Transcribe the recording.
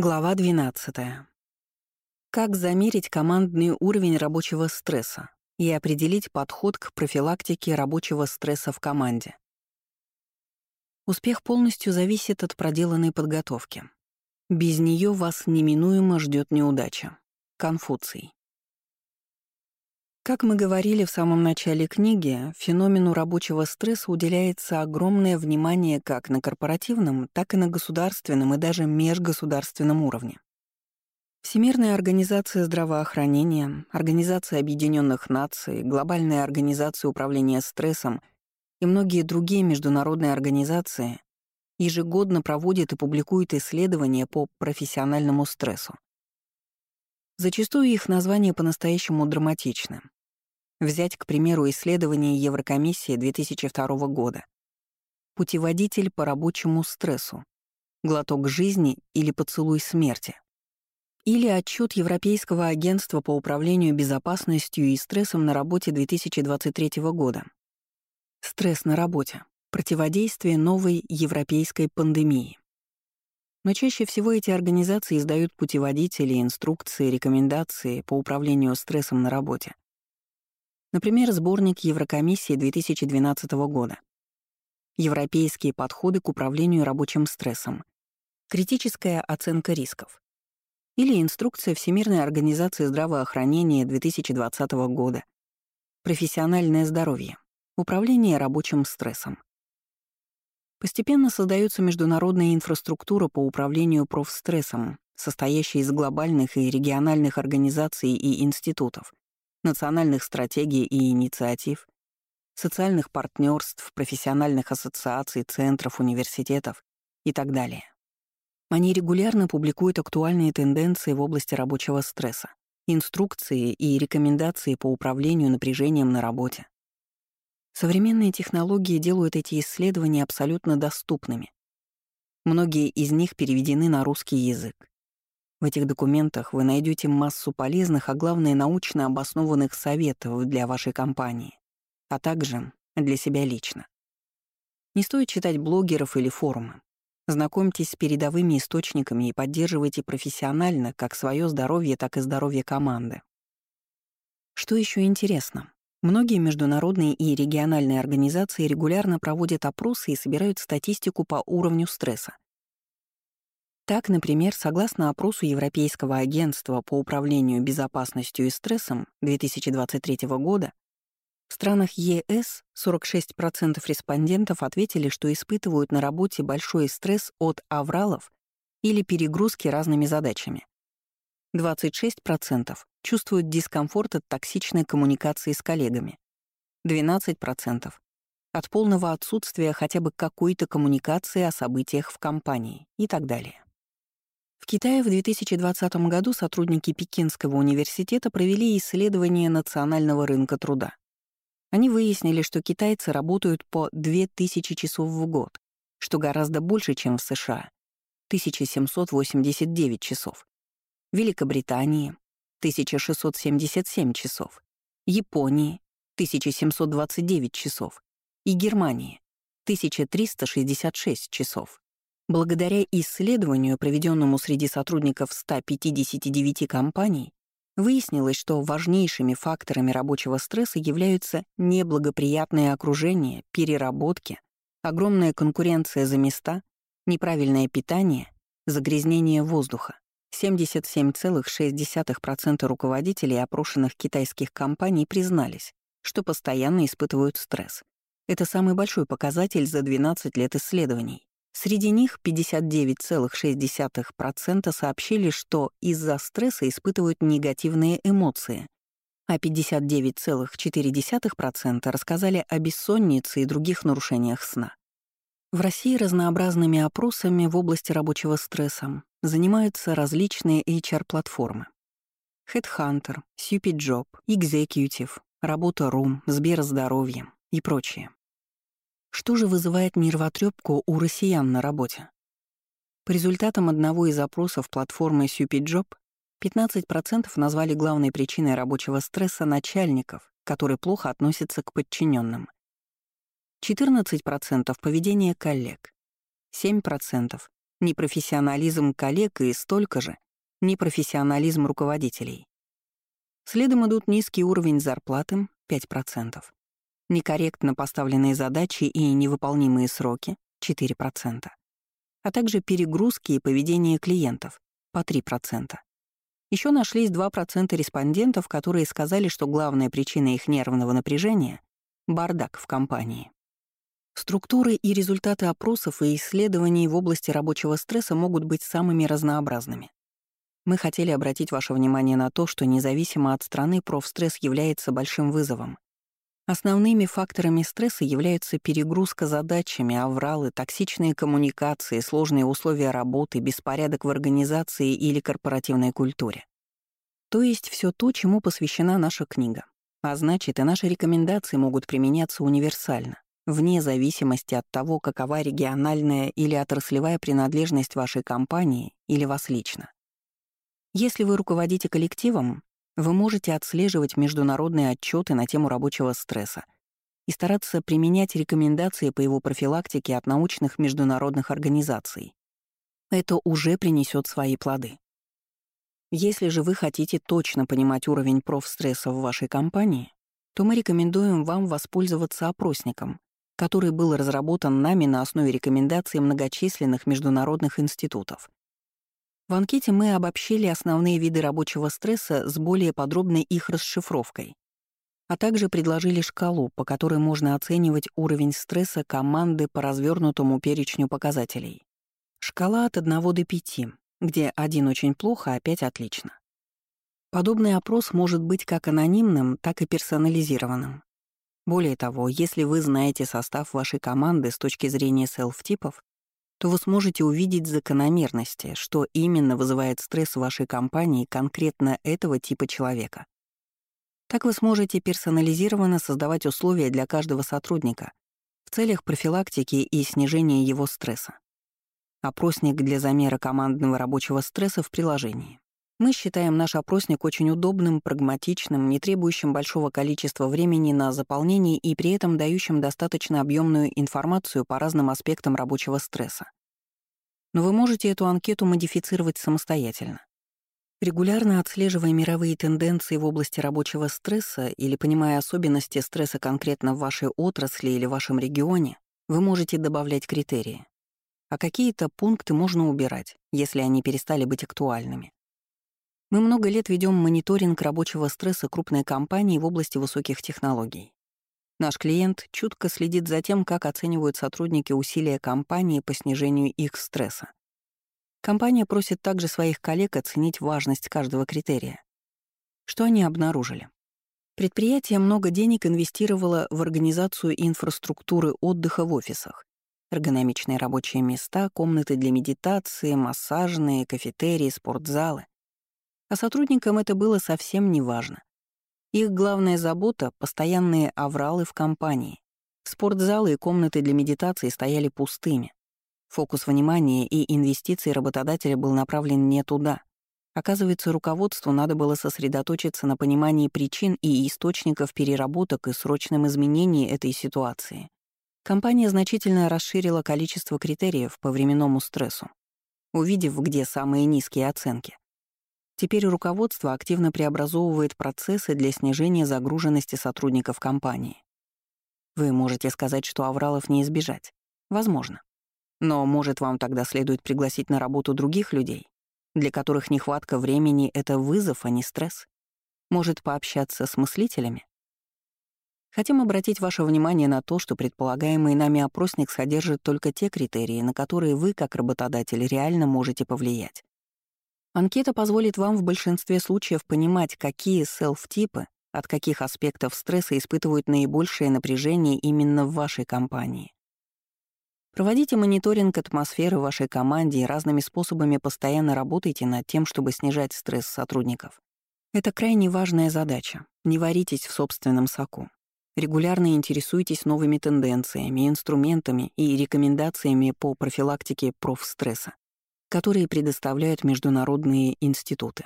Глава 12. Как замерить командный уровень рабочего стресса и определить подход к профилактике рабочего стресса в команде? Успех полностью зависит от проделанной подготовки. Без нее вас неминуемо ждет неудача. Конфуций. Как мы говорили в самом начале книги, феномену рабочего стресса уделяется огромное внимание как на корпоративном, так и на государственном и даже межгосударственном уровне. Всемирная организация здравоохранения, Организация Объединенных Наций, Глобальная организация управления стрессом и многие другие международные организации ежегодно проводят и публикуют исследования по профессиональному стрессу. Зачастую их название по-настоящему драматично. Взять, к примеру, исследование Еврокомиссии 2002 года. Путеводитель по рабочему стрессу. Глоток жизни или поцелуй смерти. Или отчет Европейского агентства по управлению безопасностью и стрессом на работе 2023 года. Стресс на работе. Противодействие новой европейской пандемии. Но чаще всего эти организации издают путеводители, инструкции, рекомендации по управлению стрессом на работе. Например, сборник Еврокомиссии 2012 года. Европейские подходы к управлению рабочим стрессом. Критическая оценка рисков. Или инструкция Всемирной организации здравоохранения 2020 года. Профессиональное здоровье. Управление рабочим стрессом. Постепенно создается международная инфраструктура по управлению профстрессом, состоящая из глобальных и региональных организаций и институтов, национальных стратегий и инициатив, социальных партнерств, профессиональных ассоциаций, центров, университетов и так далее. Они регулярно публикуют актуальные тенденции в области рабочего стресса, инструкции и рекомендации по управлению напряжением на работе. Современные технологии делают эти исследования абсолютно доступными. Многие из них переведены на русский язык. В этих документах вы найдете массу полезных, а главное, научно обоснованных советов для вашей компании, а также для себя лично. Не стоит читать блогеров или форумы. Знакомьтесь с передовыми источниками и поддерживайте профессионально как свое здоровье, так и здоровье команды. Что еще интересно? Многие международные и региональные организации регулярно проводят опросы и собирают статистику по уровню стресса. Так, например, согласно опросу Европейского агентства по управлению безопасностью и стрессом 2023 года, в странах ЕС 46% респондентов ответили, что испытывают на работе большой стресс от авралов или перегрузки разными задачами. 26% чувствуют дискомфорт от токсичной коммуникации с коллегами. 12% от полного отсутствия хотя бы какой-то коммуникации о событиях в компании и так далее. В Китае в 2020 году сотрудники Пекинского университета провели исследование национального рынка труда. Они выяснили, что китайцы работают по 2000 часов в год, что гораздо больше, чем в США — 1789 часов. Великобритании — 1677 часов, Японии — 1729 часов и Германии — 1366 часов. Благодаря исследованию, проведенному среди сотрудников 159 компаний, выяснилось, что важнейшими факторами рабочего стресса являются неблагоприятное окружение, переработки, огромная конкуренция за места, неправильное питание, загрязнение воздуха. 77,6% руководителей опрошенных китайских компаний признались, что постоянно испытывают стресс. Это самый большой показатель за 12 лет исследований. Среди них 59,6% сообщили, что из-за стресса испытывают негативные эмоции, а 59,4% рассказали о бессоннице и других нарушениях сна. В России разнообразными опросами в области рабочего стресса занимаются различные HR-платформы. Headhunter, Job, Executive, Работа.ру, Сберздоровье и прочие. Что же вызывает нервотрепку у россиян на работе? По результатам одного из опросов платформы SupiJob 15% назвали главной причиной рабочего стресса начальников, которые плохо относятся к подчиненным. 14% — поведение коллег, 7% непрофессионализм коллег и столько же непрофессионализм руководителей. Следом идут низкий уровень зарплаты — 5%, некорректно поставленные задачи и невыполнимые сроки — 4%, а также перегрузки и поведение клиентов — по 3%. Еще нашлись 2% респондентов, которые сказали, что главная причина их нервного напряжения — бардак в компании. Структуры и результаты опросов и исследований в области рабочего стресса могут быть самыми разнообразными. Мы хотели обратить ваше внимание на то, что независимо от страны профстресс является большим вызовом. Основными факторами стресса являются перегрузка задачами, авралы, токсичные коммуникации, сложные условия работы, беспорядок в организации или корпоративной культуре. То есть все то, чему посвящена наша книга. А значит, и наши рекомендации могут применяться универсально вне зависимости от того, какова региональная или отраслевая принадлежность вашей компании или вас лично. Если вы руководите коллективом, вы можете отслеживать международные отчеты на тему рабочего стресса и стараться применять рекомендации по его профилактике от научных международных организаций. Это уже принесет свои плоды. Если же вы хотите точно понимать уровень профстресса в вашей компании, то мы рекомендуем вам воспользоваться опросником, который был разработан нами на основе рекомендаций многочисленных международных институтов. В анкете мы обобщили основные виды рабочего стресса с более подробной их расшифровкой, а также предложили шкалу, по которой можно оценивать уровень стресса команды по развернутому перечню показателей. Шкала от 1 до 5, где 1 очень плохо, а 5 отлично. Подобный опрос может быть как анонимным, так и персонализированным. Более того, если вы знаете состав вашей команды с точки зрения селф-типов, то вы сможете увидеть закономерности, что именно вызывает стресс в вашей компании конкретно этого типа человека. Так вы сможете персонализированно создавать условия для каждого сотрудника в целях профилактики и снижения его стресса. Опросник для замера командного рабочего стресса в приложении. Мы считаем наш опросник очень удобным, прагматичным, не требующим большого количества времени на заполнение и при этом дающим достаточно объемную информацию по разным аспектам рабочего стресса. Но вы можете эту анкету модифицировать самостоятельно. Регулярно отслеживая мировые тенденции в области рабочего стресса или понимая особенности стресса конкретно в вашей отрасли или вашем регионе, вы можете добавлять критерии. А какие-то пункты можно убирать, если они перестали быть актуальными. Мы много лет ведем мониторинг рабочего стресса крупной компании в области высоких технологий. Наш клиент чутко следит за тем, как оценивают сотрудники усилия компании по снижению их стресса. Компания просит также своих коллег оценить важность каждого критерия. Что они обнаружили? Предприятие много денег инвестировало в организацию инфраструктуры отдыха в офисах. Эргономичные рабочие места, комнаты для медитации, массажные, кафетерии, спортзалы. А сотрудникам это было совсем не важно. Их главная забота — постоянные авралы в компании. Спортзалы и комнаты для медитации стояли пустыми. Фокус внимания и инвестиций работодателя был направлен не туда. Оказывается, руководству надо было сосредоточиться на понимании причин и источников переработок и срочном изменении этой ситуации. Компания значительно расширила количество критериев по временному стрессу, увидев, где самые низкие оценки. Теперь руководство активно преобразовывает процессы для снижения загруженности сотрудников компании. Вы можете сказать, что авралов не избежать. Возможно. Но, может, вам тогда следует пригласить на работу других людей, для которых нехватка времени — это вызов, а не стресс? Может, пообщаться с мыслителями? Хотим обратить ваше внимание на то, что предполагаемый нами опросник содержит только те критерии, на которые вы, как работодатель, реально можете повлиять. Анкета позволит вам в большинстве случаев понимать, какие селф-типы от каких аспектов стресса испытывают наибольшее напряжение именно в вашей компании. Проводите мониторинг атмосферы в вашей команде и разными способами постоянно работайте над тем, чтобы снижать стресс сотрудников. Это крайне важная задача. Не варитесь в собственном соку. Регулярно интересуйтесь новыми тенденциями, инструментами и рекомендациями по профилактике профстресса которые предоставляют международные институты.